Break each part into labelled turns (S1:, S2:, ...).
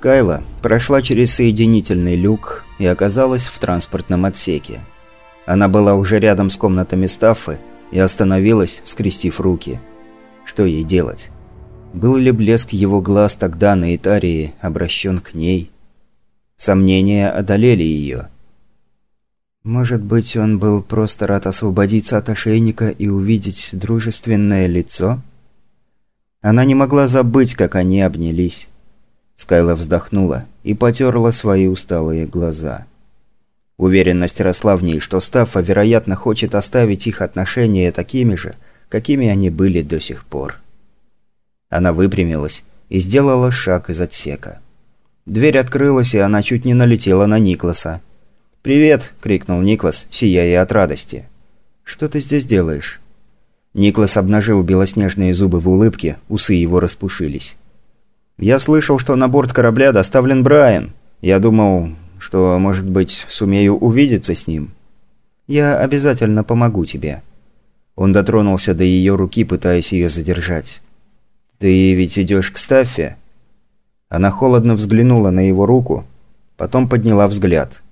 S1: Скайла прошла через соединительный люк и оказалась в транспортном отсеке. Она была уже рядом с комнатами Стаффы и остановилась, скрестив руки. Что ей делать? Был ли блеск его глаз тогда на Итарии обращен к ней? Сомнения одолели ее. Может быть, он был просто рад освободиться от ошейника и увидеть дружественное лицо? Она не могла забыть, как они обнялись. Скайла вздохнула и потерла свои усталые глаза. Уверенность росла в ней, что Стаффа, вероятно, хочет оставить их отношения такими же, какими они были до сих пор. Она выпрямилась и сделала шаг из отсека. Дверь открылась, и она чуть не налетела на Никласа. «Привет!» – крикнул Никлас, сияя от радости. «Что ты здесь делаешь?» Никлас обнажил белоснежные зубы в улыбке, усы его распушились. «Я слышал, что на борт корабля доставлен Брайан. Я думал, что, может быть, сумею увидеться с ним. Я обязательно помогу тебе». Он дотронулся до ее руки, пытаясь ее задержать. «Ты ведь идешь к Стаффе?» Она холодно взглянула на его руку, потом подняла взгляд.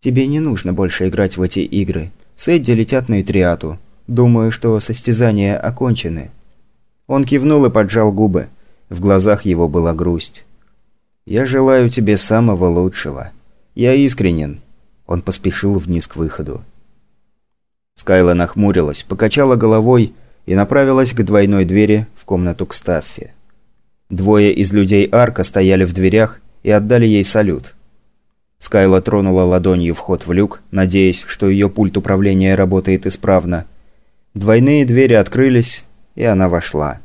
S1: «Тебе не нужно больше играть в эти игры. С Эдди летят на Итриату. Думаю, что состязания окончены». Он кивнул и поджал губы. В глазах его была грусть. «Я желаю тебе самого лучшего. Я искренен». Он поспешил вниз к выходу. Скайла нахмурилась, покачала головой и направилась к двойной двери в комнату к Стаффе. Двое из людей Арка стояли в дверях и отдали ей салют. Скайла тронула ладонью вход в люк, надеясь, что ее пульт управления работает исправно. Двойные двери открылись, и она вошла.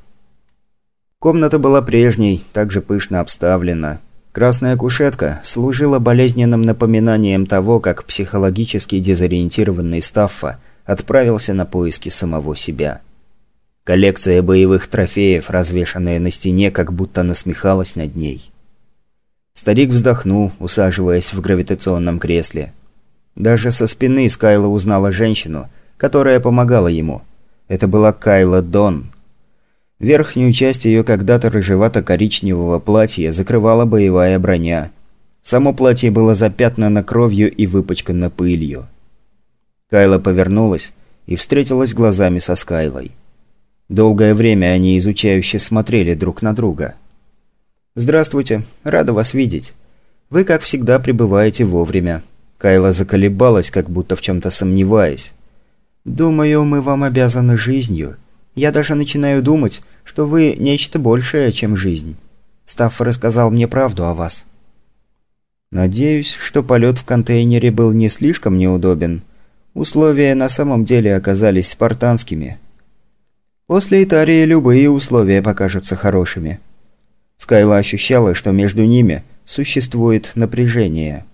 S1: Комната была прежней, также пышно обставлена. Красная кушетка служила болезненным напоминанием того, как психологически дезориентированный Стаффа отправился на поиски самого себя. Коллекция боевых трофеев, развешанная на стене, как будто насмехалась над ней. Старик вздохнул, усаживаясь в гравитационном кресле. Даже со спины Скайла узнала женщину, которая помогала ему. Это была Кайла Дон – Верхнюю часть ее когда-то рыжевато-коричневого платья закрывала боевая броня. Само платье было запятнано кровью и выпачкано пылью. Кайла повернулась и встретилась глазами со Скайлой. Долгое время они изучающе смотрели друг на друга. «Здравствуйте, рада вас видеть. Вы, как всегда, прибываете вовремя». Кайла заколебалась, как будто в чем-то сомневаясь. «Думаю, мы вам обязаны жизнью. Я даже начинаю думать, что вы нечто большее, чем жизнь. Стаффа рассказал мне правду о вас. Надеюсь, что полет в контейнере был не слишком неудобен. Условия на самом деле оказались спартанскими. После Итарии любые условия покажутся хорошими. Скайла ощущала, что между ними существует напряжение.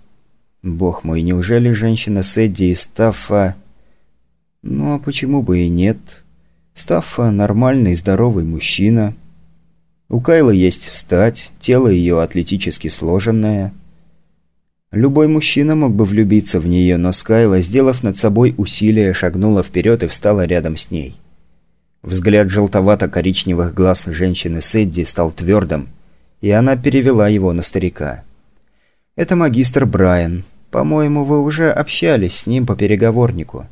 S1: Бог мой, неужели женщина с Эдди и Стаффа... Ну, а почему бы и нет... Стаффа – нормальный, здоровый мужчина. У Кайлы есть стать, тело ее атлетически сложенное. Любой мужчина мог бы влюбиться в нее, но Скайла, сделав над собой усилие, шагнула вперед и встала рядом с ней. Взгляд желтовато-коричневых глаз женщины Сэдди стал твердым, и она перевела его на старика. «Это магистр Брайан. По-моему, вы уже общались с ним по переговорнику».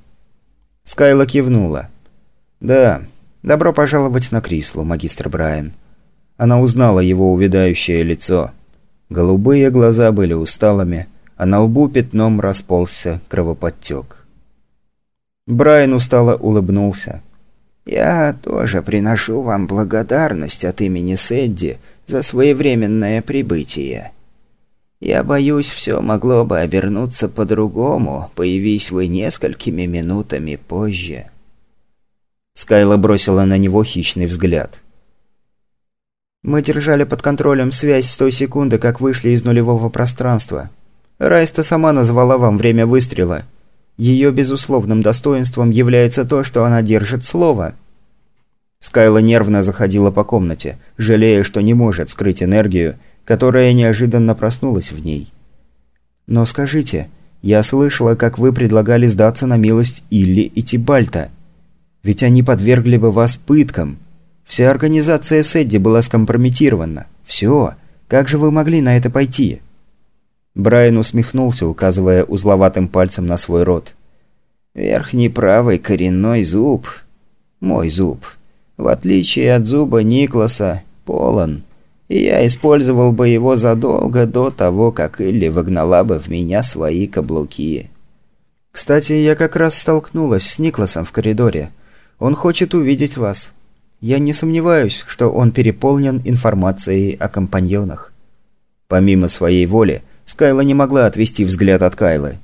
S1: Скайла кивнула. «Да, добро пожаловать на Крислу, магистр Брайан». Она узнала его увядающее лицо. Голубые глаза были усталыми, а на лбу пятном расползся кровоподтек. Брайан устало улыбнулся. «Я тоже приношу вам благодарность от имени Сэдди за своевременное прибытие. Я боюсь, все могло бы обернуться по-другому, появись вы несколькими минутами позже». Скайла бросила на него хищный взгляд. «Мы держали под контролем связь с той секунды, как вышли из нулевого пространства. Райста сама назвала вам время выстрела. Ее безусловным достоинством является то, что она держит слово». Скайла нервно заходила по комнате, жалея, что не может скрыть энергию, которая неожиданно проснулась в ней. «Но скажите, я слышала, как вы предлагали сдаться на милость Илли и Тибальта. Ведь они подвергли бы вас пыткам. Вся организация Сэдди была скомпрометирована. Все. Как же вы могли на это пойти?» Брайан усмехнулся, указывая узловатым пальцем на свой рот. «Верхний правый коренной зуб. Мой зуб. В отличие от зуба Никласа, полон. И я использовал бы его задолго до того, как Илли выгнала бы в меня свои каблуки. Кстати, я как раз столкнулась с Никласом в коридоре. Он хочет увидеть вас. Я не сомневаюсь, что он переполнен информацией о компаньонах. Помимо своей воли, Скайла не могла отвести взгляд от Кайлы.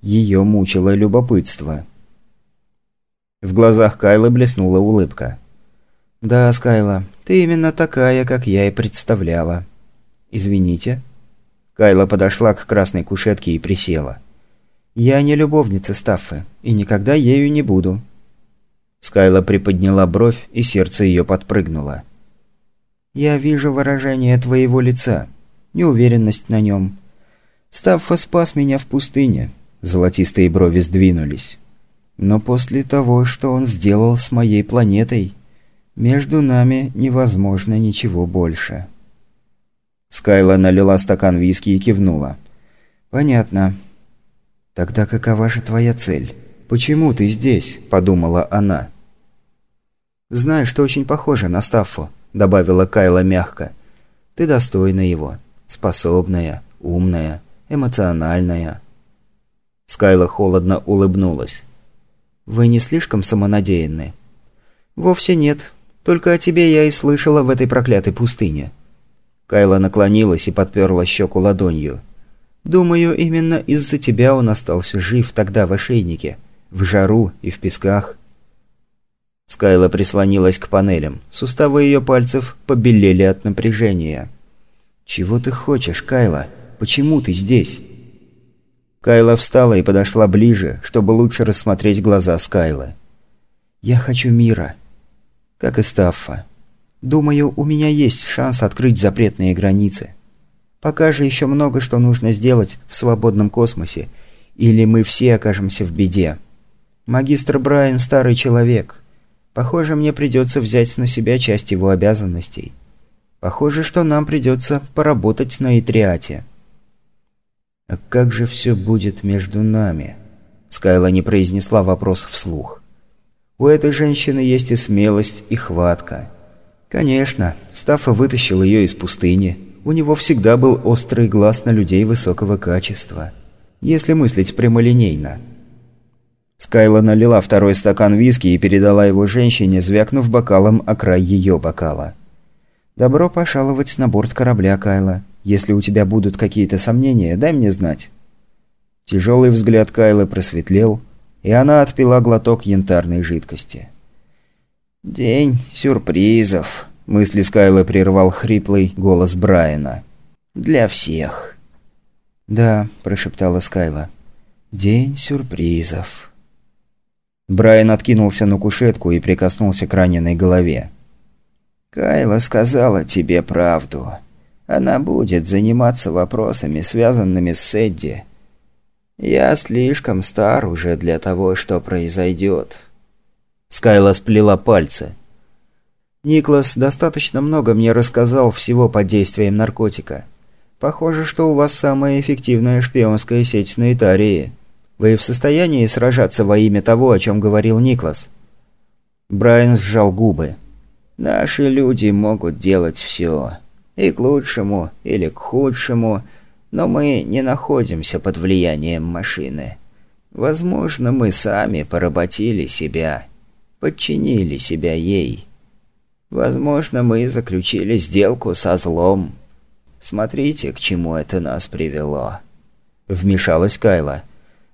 S1: Ее мучило любопытство. В глазах Кайлы блеснула улыбка. «Да, Скайла, ты именно такая, как я и представляла». «Извините». Кайла подошла к красной кушетке и присела. «Я не любовница Стаффы, и никогда ею не буду». Скайла приподняла бровь, и сердце ее подпрыгнуло. «Я вижу выражение твоего лица, неуверенность на нем. Стаффа спас меня в пустыне». Золотистые брови сдвинулись. «Но после того, что он сделал с моей планетой, между нами невозможно ничего больше. Скайла налила стакан виски и кивнула. «Понятно. Тогда какова же твоя цель? Почему ты здесь?» – подумала она. «Знаешь, что очень похоже на Стаффу», – добавила Кайла мягко. «Ты достойна его. Способная, умная, эмоциональная». Скайла холодно улыбнулась. «Вы не слишком самонадеянны?» «Вовсе нет. Только о тебе я и слышала в этой проклятой пустыне». Кайла наклонилась и подперла щеку ладонью. «Думаю, именно из-за тебя он остался жив тогда в ошейнике, в жару и в песках». Скайла прислонилась к панелям. Суставы ее пальцев побелели от напряжения. «Чего ты хочешь, Кайла? Почему ты здесь?» Кайла встала и подошла ближе, чтобы лучше рассмотреть глаза Скайлы. «Я хочу мира как и Стаффа. Думаю, у меня есть шанс открыть запретные границы. Пока же еще много что нужно сделать в свободном космосе, или мы все окажемся в беде. Магистр Брайан – старый человек. Похоже, мне придется взять на себя часть его обязанностей. Похоже, что нам придется поработать на Итриате. «А как же все будет между нами?» Скайла не произнесла вопрос вслух. У этой женщины есть и смелость, и хватка. Конечно, Стаффа вытащил ее из пустыни. У него всегда был острый глаз на людей высокого качества. Если мыслить прямолинейно. Скайла налила второй стакан виски и передала его женщине, звякнув бокалом о край ее бокала. «Добро пожаловать на борт корабля, Кайла. Если у тебя будут какие-то сомнения, дай мне знать». Тяжелый взгляд Кайлы просветлел, и она отпила глоток янтарной жидкости. «День сюрпризов», – мысли Скайла прервал хриплый голос Брайана. «Для всех». «Да», – прошептала Скайла. «День сюрпризов». Брайан откинулся на кушетку и прикоснулся к раненой голове. «Кайла сказала тебе правду. Она будет заниматься вопросами, связанными с Эдди. «Я слишком стар уже для того, что произойдет». Скайла сплела пальцы. «Никлас достаточно много мне рассказал всего под действием наркотика. Похоже, что у вас самая эффективная шпионская сеть на Итарии. Вы в состоянии сражаться во имя того, о чем говорил Никлас?» Брайан сжал губы. «Наши люди могут делать все. И к лучшему, или к худшему – но мы не находимся под влиянием машины. Возможно, мы сами поработили себя, подчинили себя ей. Возможно, мы заключили сделку со злом. Смотрите, к чему это нас привело. Вмешалась Кайла.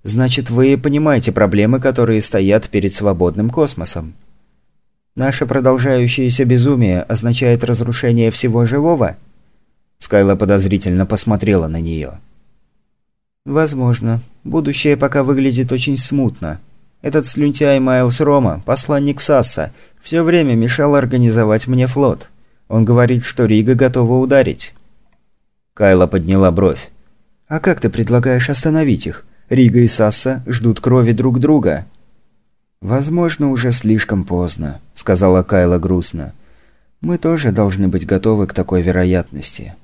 S1: Значит, вы понимаете проблемы, которые стоят перед свободным космосом. Наше продолжающееся безумие означает разрушение всего живого – Скайла подозрительно посмотрела на нее. «Возможно. Будущее пока выглядит очень смутно. Этот слюнтяй Майлз Рома, посланник Сасса, все время мешал организовать мне флот. Он говорит, что Рига готова ударить». Кайла подняла бровь. «А как ты предлагаешь остановить их? Рига и Сасса ждут крови друг друга». «Возможно, уже слишком поздно», — сказала Кайла грустно. «Мы тоже должны быть готовы к такой вероятности».